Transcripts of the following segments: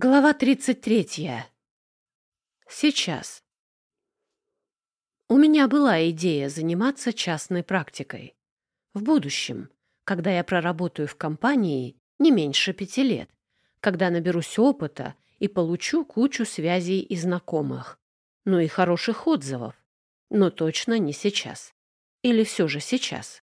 Глава 33. Сейчас. У меня была идея заниматься частной практикой. В будущем, когда я проработаю в компании не меньше пяти лет, когда наберусь опыта и получу кучу связей и знакомых, ну и хороших отзывов, но точно не сейчас. Или все же сейчас.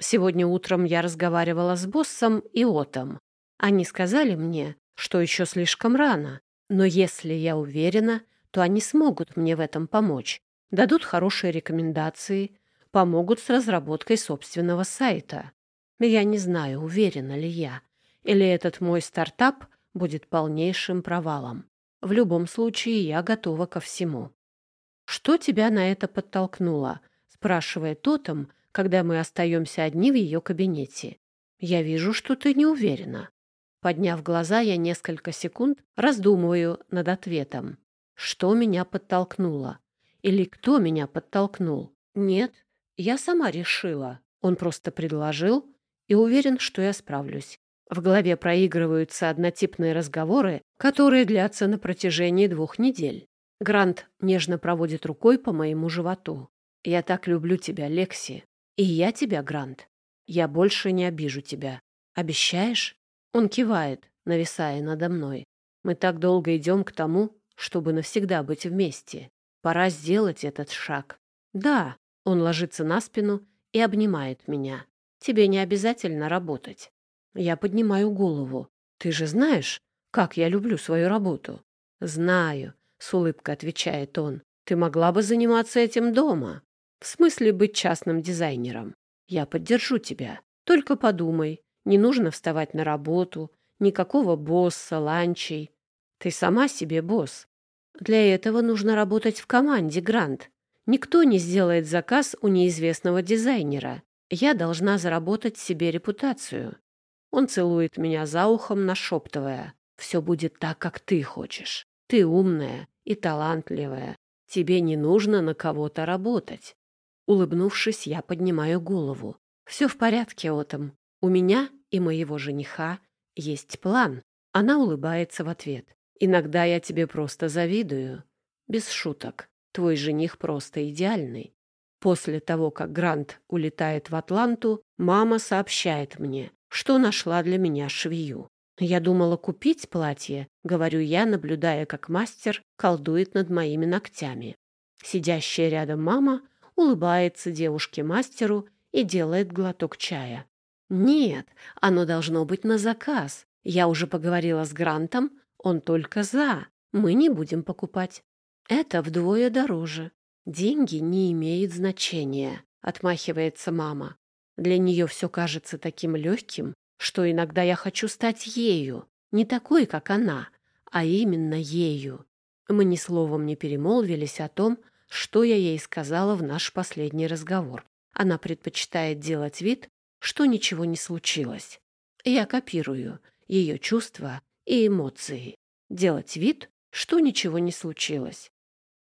Сегодня утром я разговаривала с боссом и Отом. Они сказали мне, что еще слишком рано, но если я уверена, то они смогут мне в этом помочь, дадут хорошие рекомендации, помогут с разработкой собственного сайта. Я не знаю, уверена ли я, или этот мой стартап будет полнейшим провалом. В любом случае, я готова ко всему. «Что тебя на это подтолкнуло?» — спрашивает Тотом, когда мы остаемся одни в ее кабинете. «Я вижу, что ты не уверена». Подняв глаза, я несколько секунд раздумываю над ответом. Что меня подтолкнуло? Или кто меня подтолкнул? Нет, я сама решила. Он просто предложил и уверен, что я справлюсь. В голове проигрываются однотипные разговоры, которые длятся на протяжении двух недель. Грант нежно проводит рукой по моему животу. «Я так люблю тебя, Лекси. И я тебя, Грант. Я больше не обижу тебя. Обещаешь?» Он кивает, нависая надо мной. Мы так долго идем к тому, чтобы навсегда быть вместе. Пора сделать этот шаг. Да, он ложится на спину и обнимает меня. Тебе не обязательно работать. Я поднимаю голову. Ты же знаешь, как я люблю свою работу. Знаю, с улыбкой отвечает он. Ты могла бы заниматься этим дома. В смысле быть частным дизайнером. Я поддержу тебя. Только подумай, не нужно вставать на работу, никакого босса, ланчей. Ты сама себе босс. Для этого нужно работать в команде, Грант. Никто не сделает заказ у неизвестного дизайнера. Я должна заработать себе репутацию. Он целует меня за ухом, нашептывая. Все будет так, как ты хочешь. Ты умная и талантливая. Тебе не нужно на кого-то работать. Улыбнувшись, я поднимаю голову. Все в порядке, Отом. У меня и моего жениха есть план. Она улыбается в ответ. Иногда я тебе просто завидую. Без шуток. Твой жених просто идеальный. После того, как Грант улетает в Атланту, мама сообщает мне, что нашла для меня швею. Я думала купить платье, говорю я, наблюдая, как мастер колдует над моими ногтями. Сидящая рядом мама улыбается девушке-мастеру и делает глоток чая. Нет, оно должно быть на заказ. Я уже поговорила с Грантом, он только за. Мы не будем покупать. Это вдвое дороже. Деньги не имеют значения, отмахивается мама. Для нее все кажется таким легким, что иногда я хочу стать ею, не такой, как она, а именно ею. Мы ни словом не перемолвились о том, что я ей сказала в наш последний разговор. Она предпочитает делать вид, что ничего не случилось. Я копирую ее чувства и эмоции. Делать вид, что ничего не случилось.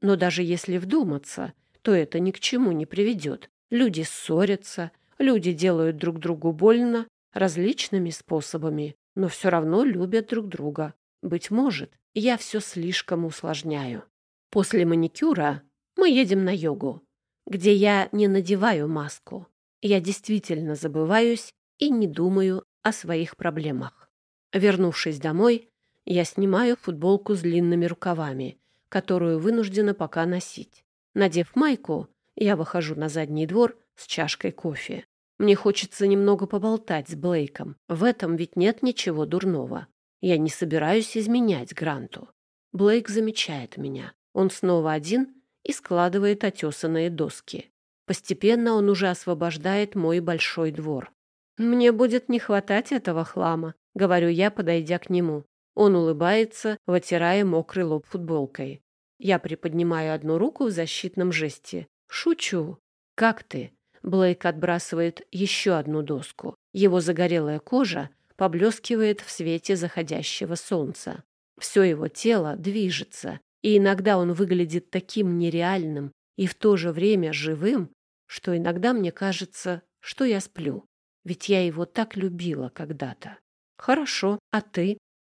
Но даже если вдуматься, то это ни к чему не приведет. Люди ссорятся, люди делают друг другу больно различными способами, но все равно любят друг друга. Быть может, я все слишком усложняю. После маникюра мы едем на йогу, где я не надеваю маску я действительно забываюсь и не думаю о своих проблемах. Вернувшись домой, я снимаю футболку с длинными рукавами, которую вынуждена пока носить. Надев майку, я выхожу на задний двор с чашкой кофе. Мне хочется немного поболтать с Блейком. В этом ведь нет ничего дурного. Я не собираюсь изменять Гранту. Блейк замечает меня. Он снова один и складывает отесанные доски. Постепенно он уже освобождает мой большой двор. «Мне будет не хватать этого хлама», — говорю я, подойдя к нему. Он улыбается, вытирая мокрый лоб футболкой. Я приподнимаю одну руку в защитном жесте. «Шучу». «Как ты?» Блейк отбрасывает еще одну доску. Его загорелая кожа поблескивает в свете заходящего солнца. Все его тело движется, и иногда он выглядит таким нереальным и в то же время живым, что иногда мне кажется, что я сплю. Ведь я его так любила когда-то. Хорошо, а ты?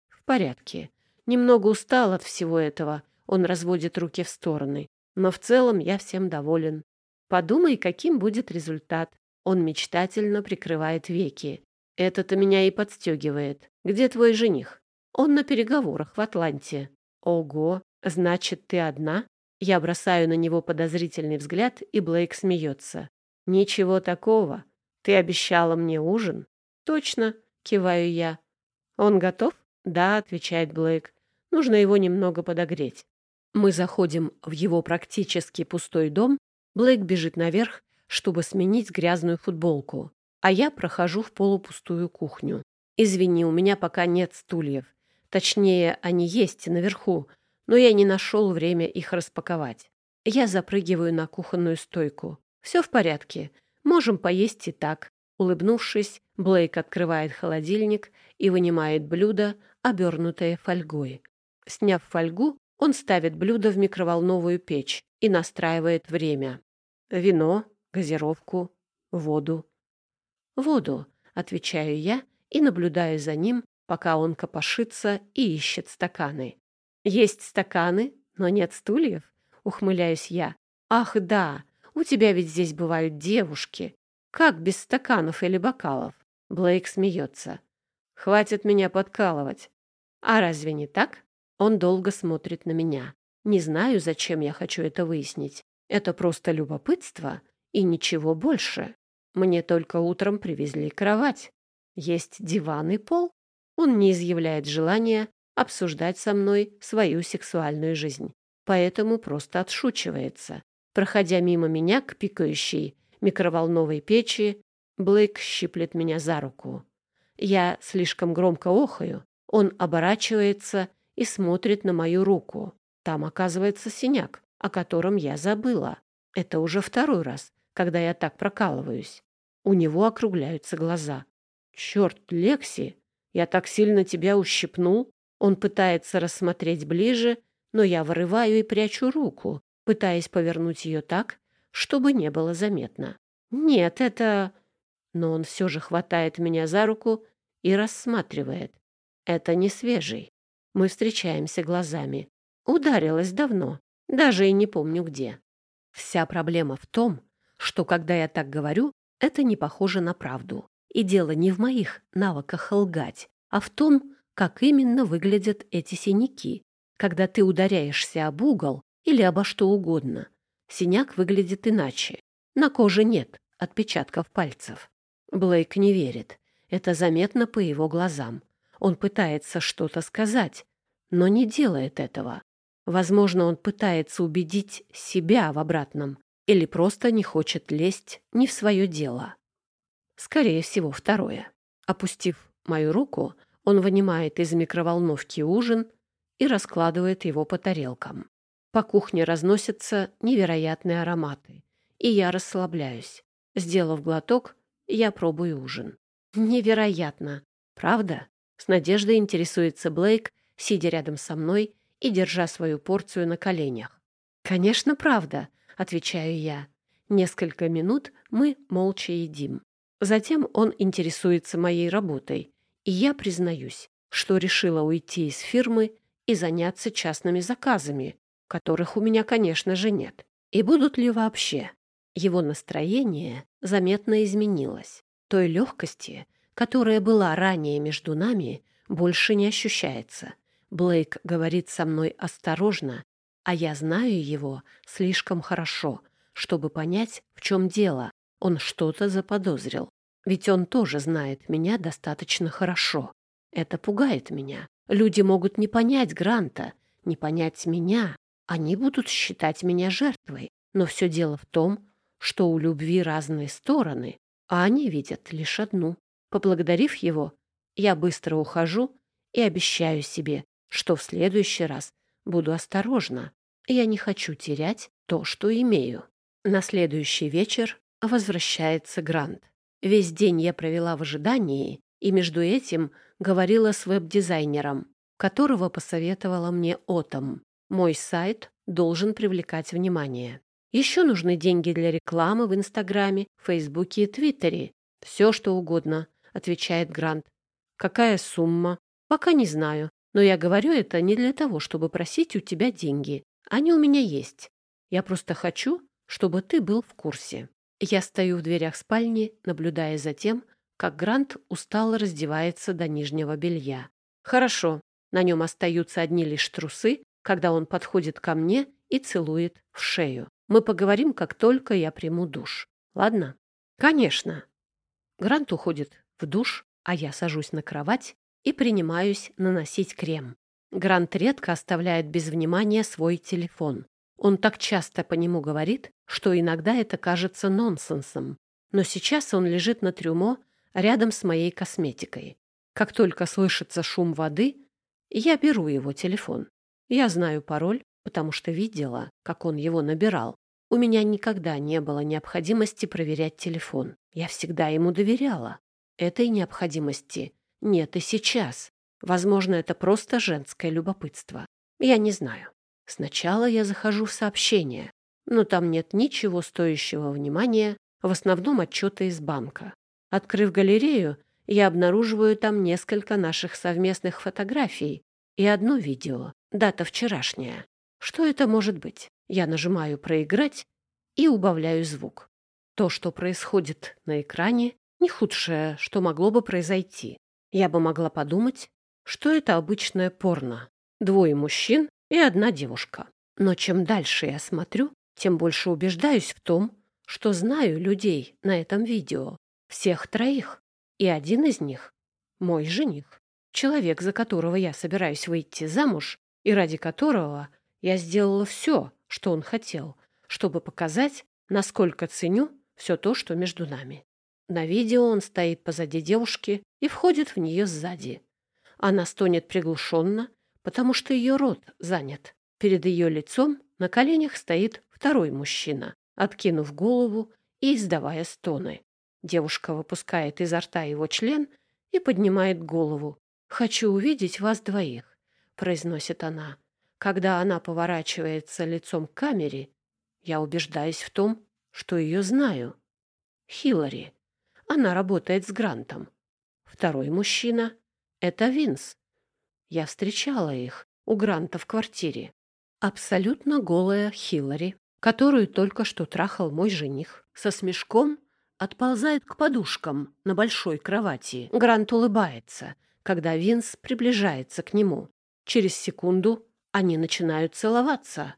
В порядке. Немного устал от всего этого. Он разводит руки в стороны. Но в целом я всем доволен. Подумай, каким будет результат. Он мечтательно прикрывает веки. Это-то меня и подстегивает. Где твой жених? Он на переговорах в Атланте. Ого, значит, ты одна? Я бросаю на него подозрительный взгляд, и Блейк смеется. Ничего такого. Ты обещала мне ужин? Точно, киваю я. Он готов? Да, отвечает Блейк. Нужно его немного подогреть. Мы заходим в его практически пустой дом. Блейк бежит наверх, чтобы сменить грязную футболку, а я прохожу в полупустую кухню. Извини, у меня пока нет стульев. Точнее, они есть наверху, но я не нашел время их распаковать. Я запрыгиваю на кухонную стойку. Все в порядке. Можем поесть и так. Улыбнувшись, Блейк открывает холодильник и вынимает блюдо, обернутое фольгой. Сняв фольгу, он ставит блюдо в микроволновую печь и настраивает время. Вино, газировку, воду. «Воду», — отвечаю я и наблюдаю за ним, пока он копошится и ищет стаканы. «Есть стаканы, но нет стульев?» — ухмыляюсь я. «Ах, да, у тебя ведь здесь бывают девушки. Как без стаканов или бокалов?» Блейк смеется. «Хватит меня подкалывать. А разве не так?» Он долго смотрит на меня. Не знаю, зачем я хочу это выяснить. Это просто любопытство и ничего больше. Мне только утром привезли кровать. Есть диван и пол. Он не изъявляет желания обсуждать со мной свою сексуальную жизнь. Поэтому просто отшучивается. Проходя мимо меня к пикающей микроволновой печи, Блейк щиплет меня за руку. Я слишком громко охаю. Он оборачивается и смотрит на мою руку. Там оказывается синяк, о котором я забыла. Это уже второй раз, когда я так прокалываюсь. У него округляются глаза. «Черт, Лекси, я так сильно тебя ущипнул!» Он пытается рассмотреть ближе, но я вырываю и прячу руку, пытаясь повернуть ее так, чтобы не было заметно. «Нет, это...» Но он все же хватает меня за руку и рассматривает. «Это не свежий. Мы встречаемся глазами. Ударилась давно, даже и не помню где. Вся проблема в том, что когда я так говорю, это не похоже на правду. И дело не в моих навыках лгать, а в том, как именно выглядят эти синяки. Когда ты ударяешься об угол или обо что угодно, синяк выглядит иначе. На коже нет отпечатков пальцев. Блейк не верит. Это заметно по его глазам. Он пытается что-то сказать, но не делает этого. Возможно, он пытается убедить себя в обратном или просто не хочет лезть не в свое дело. Скорее всего, второе. Опустив мою руку, он вынимает из микроволновки ужин и раскладывает его по тарелкам. По кухне разносятся невероятные ароматы, и я расслабляюсь. Сделав глоток, я пробую ужин. Невероятно, правда? С надеждой интересуется Блейк, сидя рядом со мной и держа свою порцию на коленях. «Конечно, правда», — отвечаю я. Несколько минут мы молча едим. Затем он интересуется моей работой, и я признаюсь, что решила уйти из фирмы и заняться частными заказами, которых у меня, конечно же, нет. И будут ли вообще? Его настроение заметно изменилось. Той легкости, которая была ранее между нами, больше не ощущается. Блейк говорит со мной осторожно, а я знаю его слишком хорошо, чтобы понять, в чем дело. Он что-то заподозрил. Ведь он тоже знает меня достаточно хорошо. Это пугает меня. Люди могут не понять Гранта, не понять меня. Они будут считать меня жертвой. Но все дело в том, что у любви разные стороны, а они видят лишь одну. Поблагодарив его, я быстро ухожу и обещаю себе, что в следующий раз буду осторожна. Я не хочу терять то, что имею. На следующий вечер возвращается Грант. Весь день я провела в ожидании и между этим говорила с веб-дизайнером, которого посоветовала мне Отом. Мой сайт должен привлекать внимание. Еще нужны деньги для рекламы в Инстаграме, Фейсбуке и Твиттере. Все, что угодно. — отвечает Грант. «Какая сумма?» «Пока не знаю. Но я говорю это не для того, чтобы просить у тебя деньги. Они у меня есть. Я просто хочу, чтобы ты был в курсе. Я стою в дверях спальни, наблюдая за тем, как Грант устало раздевается до нижнего белья. Хорошо, на нем остаются одни лишь трусы, когда он подходит ко мне и целует в шею. Мы поговорим, как только я приму душ. Ладно? Конечно. Грант уходит в душ, а я сажусь на кровать и принимаюсь наносить крем. Грант редко оставляет без внимания свой телефон. Он так часто по нему говорит, что иногда это кажется нонсенсом. Но сейчас он лежит на трюмо рядом с моей косметикой. Как только слышится шум воды, я беру его телефон. Я знаю пароль, потому что видела, как он его набирал. У меня никогда не было необходимости проверять телефон. Я всегда ему доверяла. Этой необходимости нет и сейчас. Возможно, это просто женское любопытство. Я не знаю. Сначала я захожу в сообщение, но там нет ничего стоящего внимания, в основном отчеты из банка. Открыв галерею, я обнаруживаю там несколько наших совместных фотографий и одно видео, дата вчерашняя. Что это может быть? Я нажимаю «Проиграть» и убавляю звук. То, что происходит на экране, не худшее, что могло бы произойти. Я бы могла подумать, что это обычное порно. Двое мужчин и одна девушка. Но чем дальше я смотрю, тем больше убеждаюсь в том, что знаю людей на этом видео. Всех троих. И один из них — мой жених. Человек, за которого я собираюсь выйти замуж, и ради которого я сделала все, что он хотел, чтобы показать, насколько ценю все то, что между нами. На видео он стоит позади девушки и входит в нее сзади. Она стонет приглушенно, потому что ее рот занят. Перед ее лицом на коленях стоит второй мужчина, откинув голову и издавая стоны. Девушка выпускает изо рта его член и поднимает голову. «Хочу увидеть вас двоих», — произносит она. Когда она поворачивается лицом к камере, я убеждаюсь в том, что ее знаю. Хиллари. Она работает с Грантом. Второй мужчина — это Винс. Я встречала их у Гранта в квартире. Абсолютно голая Хиллари, которую только что трахал мой жених, со смешком отползает к подушкам на большой кровати. Грант улыбается, когда Винс приближается к нему. Через секунду они начинают целоваться.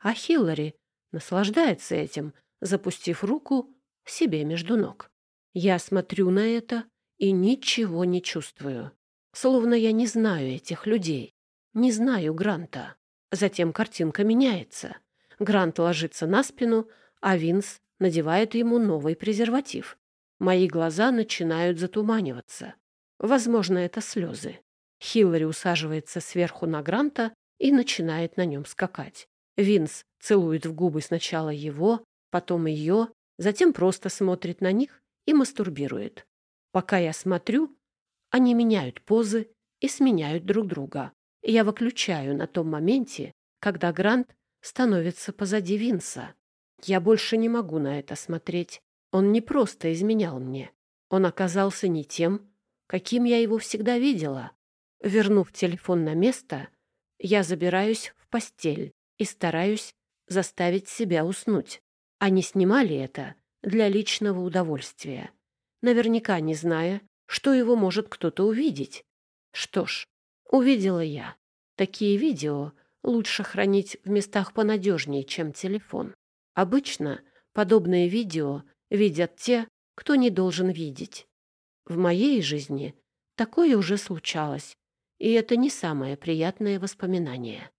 А Хиллари наслаждается этим, запустив руку себе между ног. Я смотрю на это и ничего не чувствую. Словно я не знаю этих людей. Не знаю Гранта. Затем картинка меняется. Грант ложится на спину, а Винс надевает ему новый презерватив. Мои глаза начинают затуманиваться. Возможно, это слезы. Хиллари усаживается сверху на Гранта и начинает на нем скакать. Винс целует в губы сначала его, потом ее, затем просто смотрит на них и мастурбирует. Пока я смотрю, они меняют позы и сменяют друг друга. Я выключаю на том моменте, когда Грант становится позади Винса. Я больше не могу на это смотреть. Он не просто изменял мне. Он оказался не тем, каким я его всегда видела. Вернув телефон на место, я забираюсь в постель и стараюсь заставить себя уснуть. Они снимали это для личного удовольствия, наверняка не зная, что его может кто-то увидеть. Что ж, увидела я. Такие видео лучше хранить в местах понадежнее, чем телефон. Обычно подобные видео видят те, кто не должен видеть. В моей жизни такое уже случалось, и это не самое приятное воспоминание.